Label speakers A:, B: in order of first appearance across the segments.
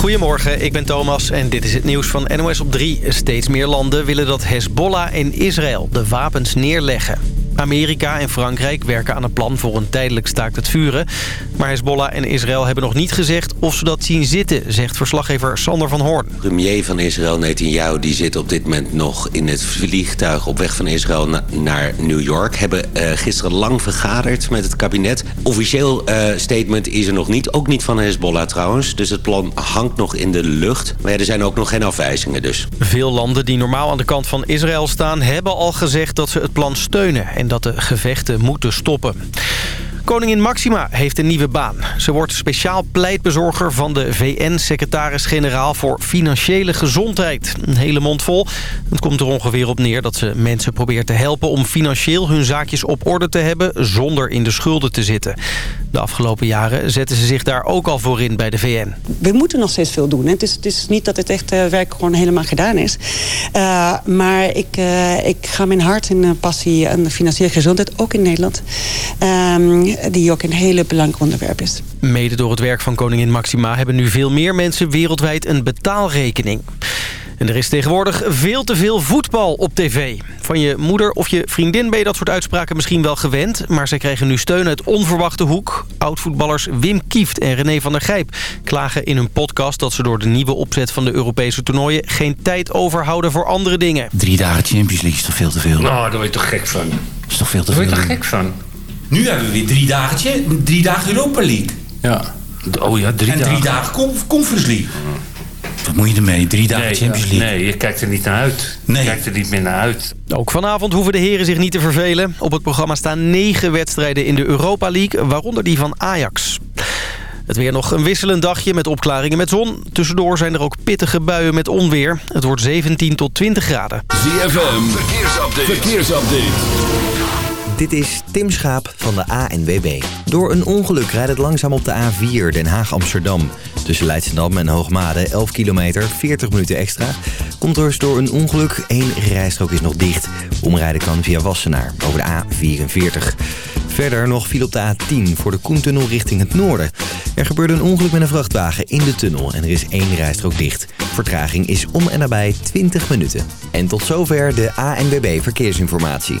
A: Goedemorgen, ik ben Thomas en dit is het nieuws van NOS op 3. Steeds meer landen willen dat Hezbollah en Israël de wapens neerleggen. Amerika en Frankrijk werken aan een plan voor een tijdelijk staakt het vuren. Maar Hezbollah en Israël hebben nog niet gezegd of ze dat zien zitten, zegt verslaggever Sander van Hoorn.
B: Premier van Israël, Netanyahu, die zit op dit moment nog in het vliegtuig op weg van Israël naar New York. Hebben uh, gisteren lang vergaderd met het kabinet. Officieel uh, statement is er nog niet, ook niet van Hezbollah trouwens. Dus het plan hangt nog in de lucht. Maar ja, er zijn ook nog geen afwijzingen dus.
A: Veel landen die normaal aan de kant van Israël staan... hebben al gezegd dat ze het plan steunen en dat de gevechten moeten stoppen. Koningin Maxima heeft een nieuwe baan. Ze wordt speciaal pleitbezorger van de VN-secretaris-generaal voor financiële gezondheid. Een hele mond vol. Het komt er ongeveer op neer dat ze mensen probeert te helpen om financieel hun zaakjes op orde te hebben zonder in de schulden te zitten. De afgelopen jaren zetten ze zich daar ook al voor in bij de VN.
C: We moeten nog steeds veel doen. Het is, het is niet dat het echt uh, werk gewoon helemaal gedaan is. Uh, maar ik, uh, ik ga mijn hart en passie aan de financiële gezondheid, ook in Nederland... Um, die ook een hele belangrijk onderwerp is.
A: Mede door het werk van koningin Maxima hebben nu veel meer mensen wereldwijd een betaalrekening. En er is tegenwoordig veel te veel voetbal op tv. Van je moeder of je vriendin ben je dat soort uitspraken misschien wel gewend... maar zij krijgen nu steun uit onverwachte hoek. Oud-voetballers Wim Kieft en René van der Gijp klagen in hun podcast... dat ze door de nieuwe opzet van de Europese toernooien... geen tijd overhouden voor andere dingen.
D: Drie dagen Champions League is toch veel te veel?
E: Nou, daar word je toch gek van.
D: Dat is toch veel te
E: daar
D: veel?
E: word je toch gek van?
F: Nu hebben we weer drie dagen, drie dagen Europa League.
D: Ja.
E: Oh ja, drie
F: en
E: dagen.
F: drie dagen Conf- Conference League.
D: Wat moet je ermee? Drie dagen
E: Nee,
D: Champions League?
E: nee, je kijkt er niet naar uit.
F: Nee.
E: Je kijkt er niet meer naar uit.
A: Ook vanavond hoeven de heren zich niet te vervelen. Op het programma staan negen wedstrijden in de Europa League, waaronder die van Ajax. Het weer nog een wisselend dagje met opklaringen met zon. Tussendoor zijn er ook pittige buien met onweer. Het wordt 17 tot 20 graden.
G: ZFM, verkeersupdate. verkeersupdate.
H: Dit is Tim Schaap van de ANWB. Door een ongeluk rijdt het langzaam op de A4 Den Haag-Amsterdam. Tussen Leidschendam en Hoogmade 11 kilometer, 40 minuten extra. Komt er door een ongeluk, één rijstrook is nog dicht. Omrijden kan via Wassenaar over de A44. Verder nog viel op de A10 voor de Koentunnel richting het noorden. Er gebeurde een ongeluk met een vrachtwagen in de tunnel en er is één rijstrook dicht. Vertraging is om en nabij 20 minuten. En tot zover de ANWB Verkeersinformatie.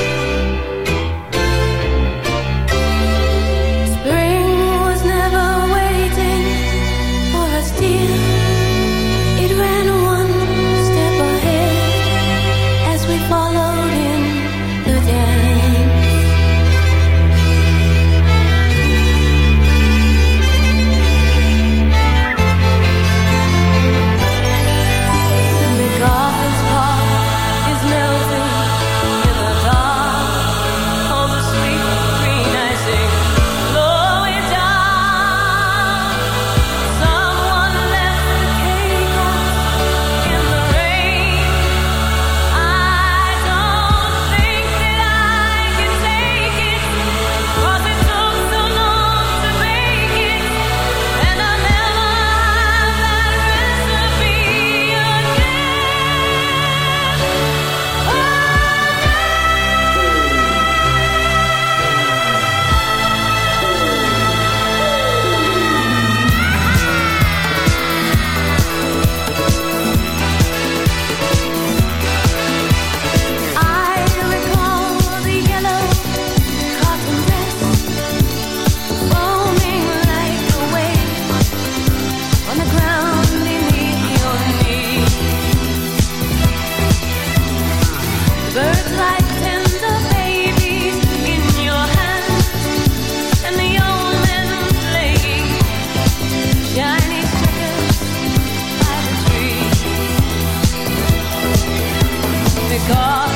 I: because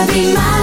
I: wanna be my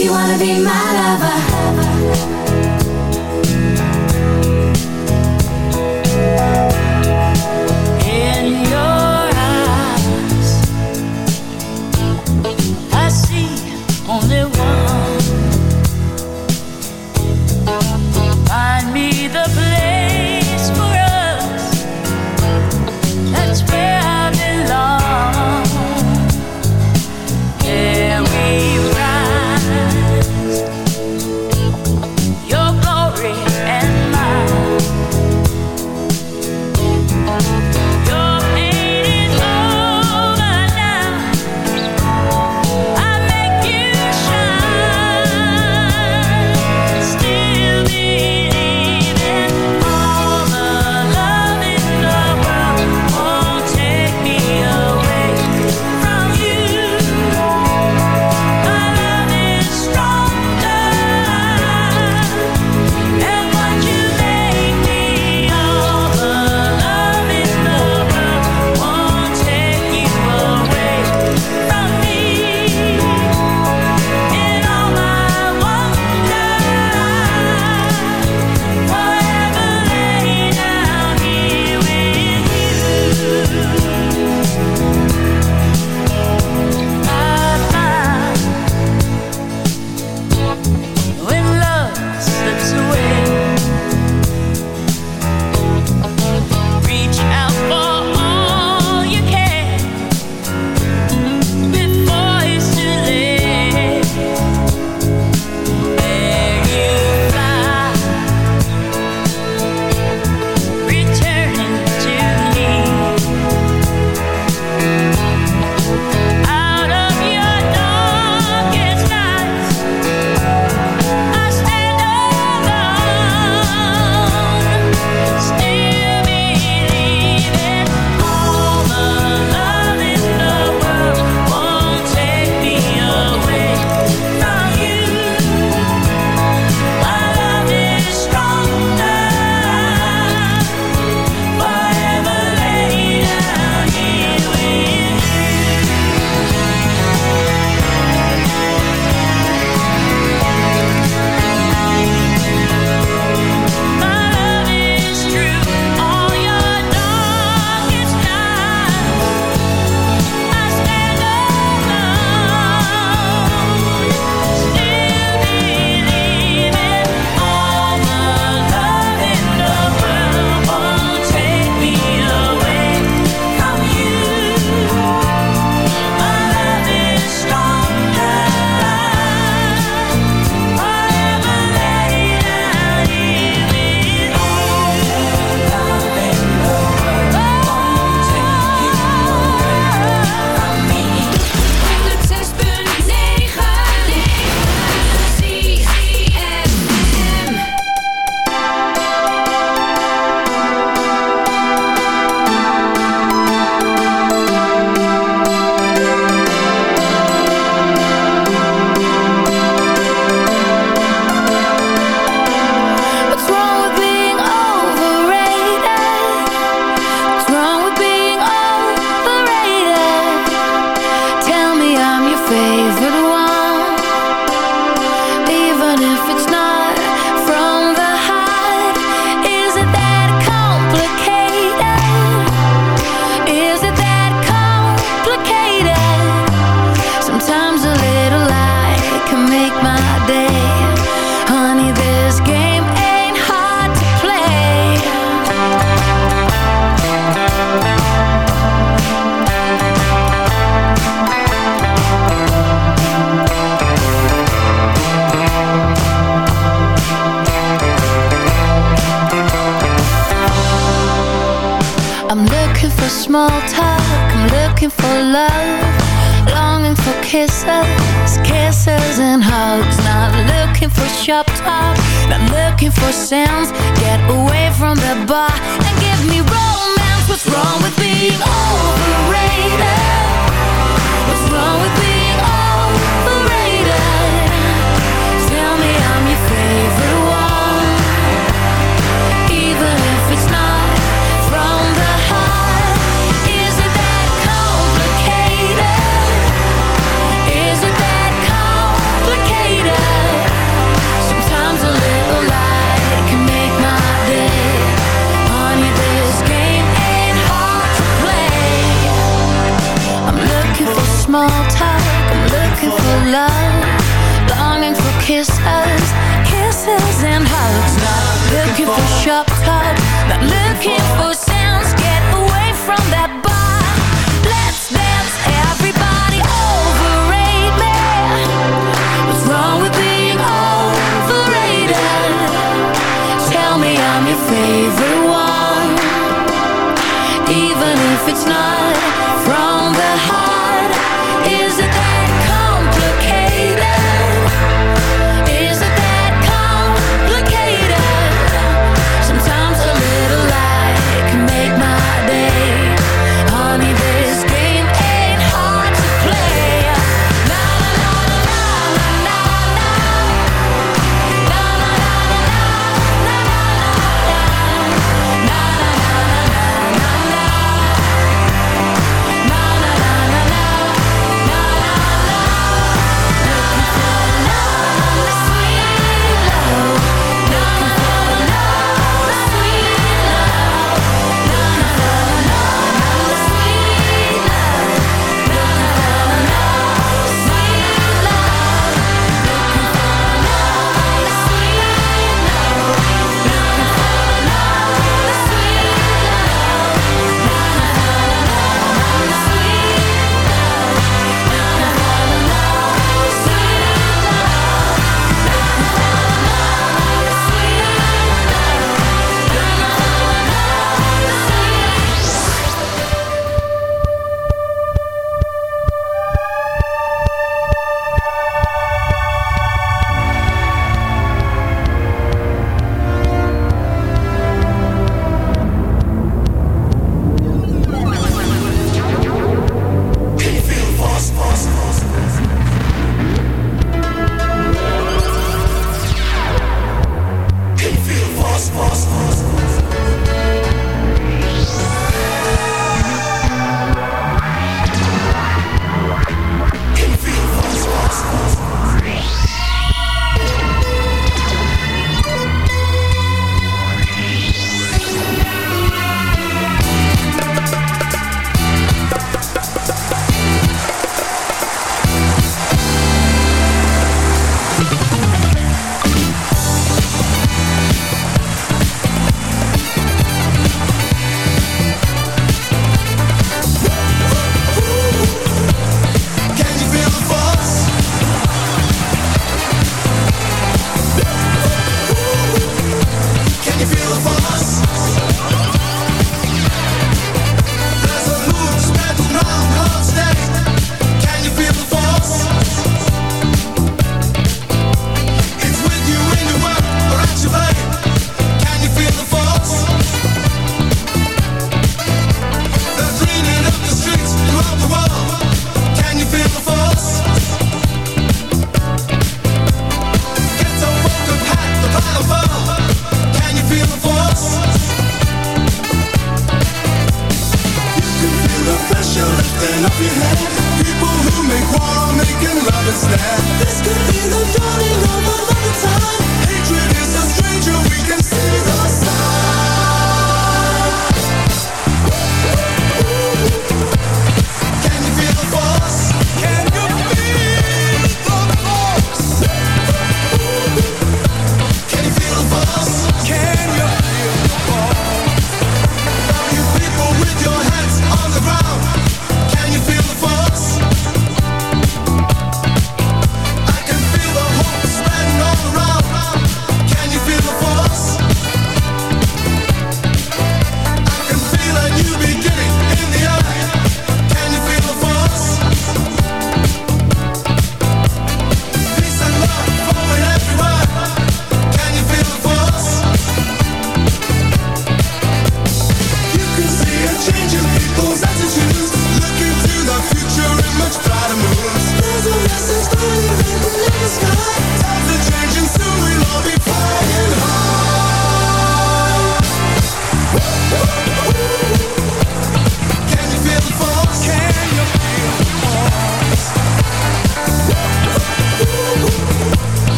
I: you wanna
J: be my lover
K: shop talk, not looking for sounds. Get away from the bar and give me romance. What's wrong with being overrated? What's wrong with being overrated? Tell me I'm your favorite small talk. I'm looking for love. Longing for kisses, kisses and hugs. Not looking for shop talk. Not looking for sounds. Get away from that bar. Let's dance, everybody. Overrate me. What's wrong with being overrated? Tell me I'm your favorite one, even if it's not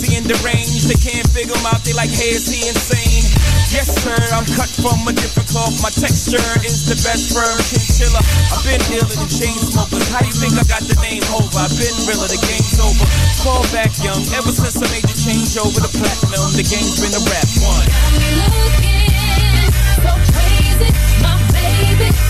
L: crazy
J: and
L: deranged. They can't figure them out, they like, hey, is he insane? Yes, sir, I'm cut from a different cloth. My texture is the best firm chinchilla. I've been ill in the chain smokers. How do you think I got the name over? I've been realer, the game's over. Fall back young, ever since I made the change over to platinum. The game's been a rap one.
J: Got me looking so crazy, my baby.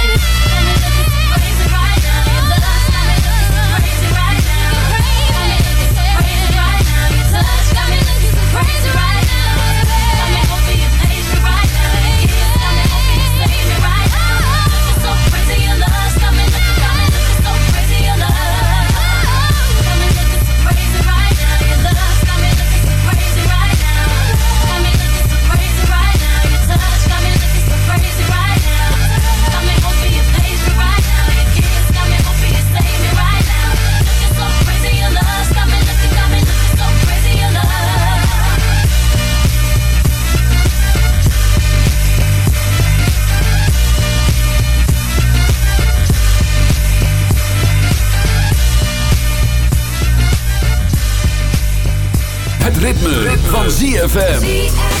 K: ZFM.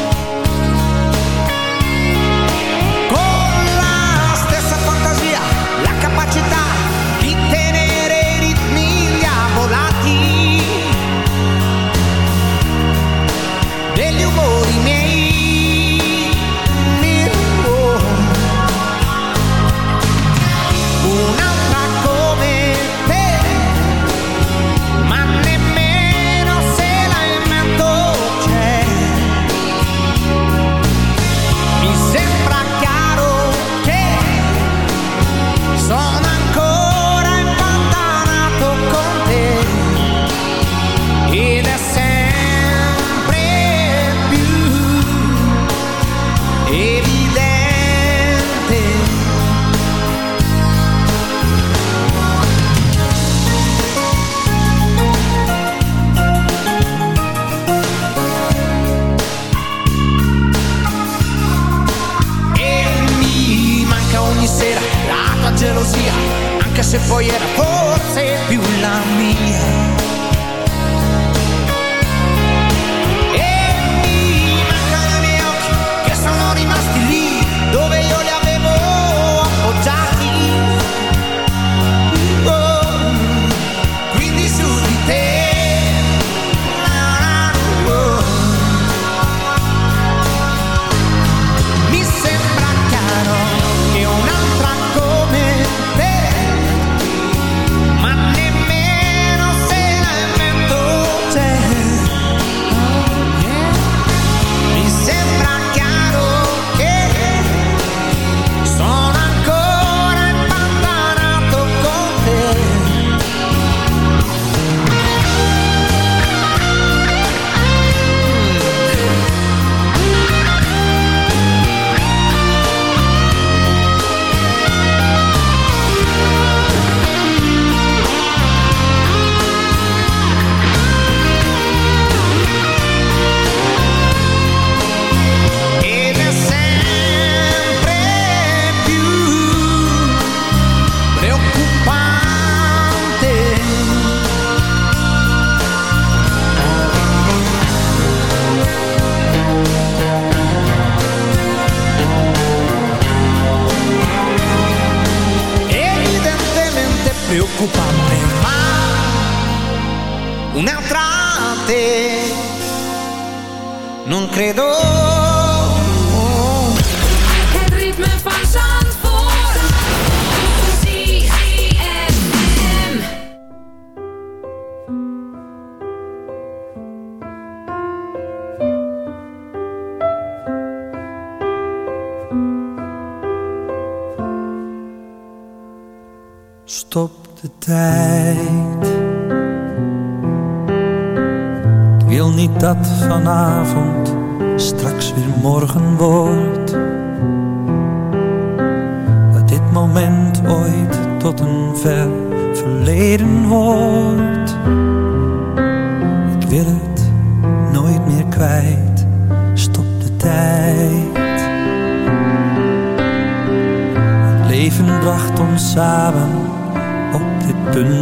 I: For
M: you to hold.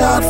M: shot